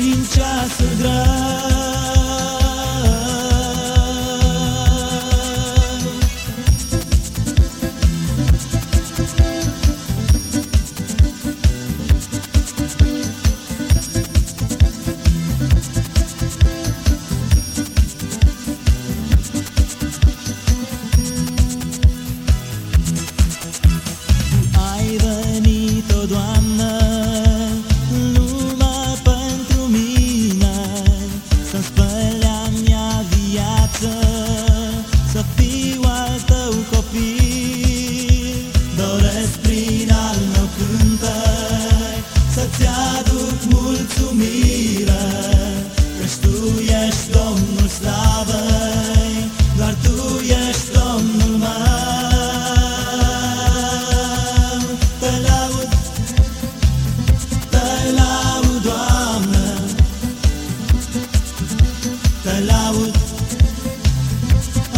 din ceasul drag Ai venit-o, Doamnă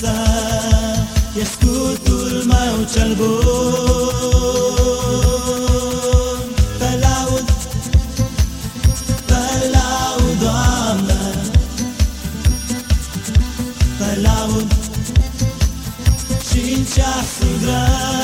sa E scutul meu cel bun. Te laud, te laud, Doamne. Te laud și în ceasul greu.